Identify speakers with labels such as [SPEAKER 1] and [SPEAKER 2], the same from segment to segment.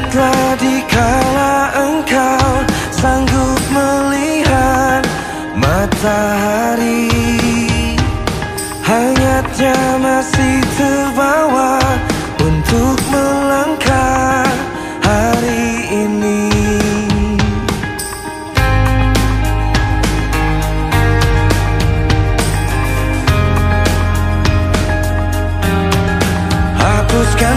[SPEAKER 1] Ingatlah dikala engkau sanggup melihat matahari. Hangatnya masih terbawa untuk melangkah hari ini. Hapuskan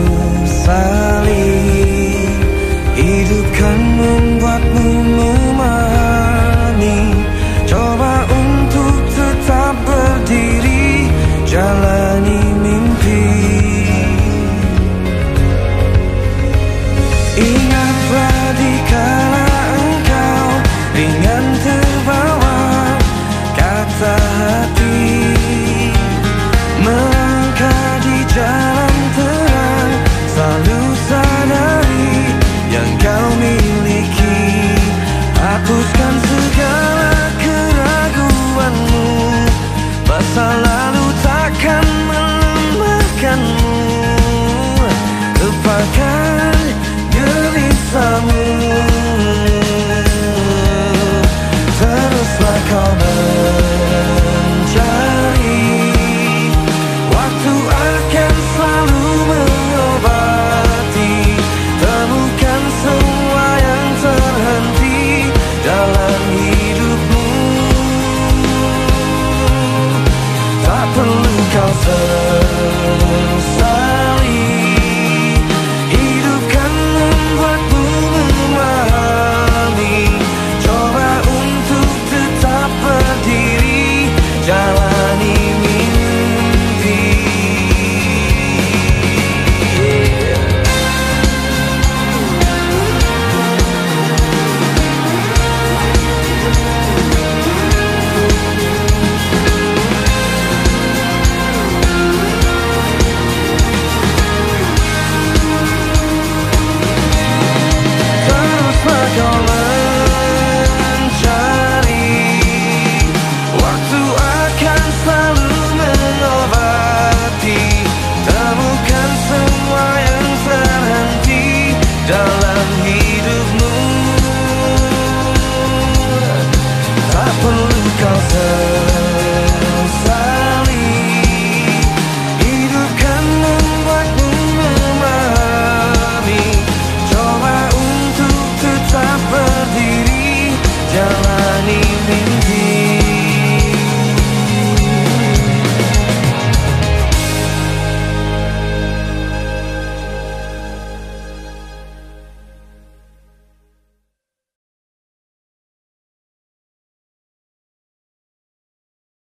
[SPEAKER 1] comfort dalam hidupmu. Tak perlu kau sedih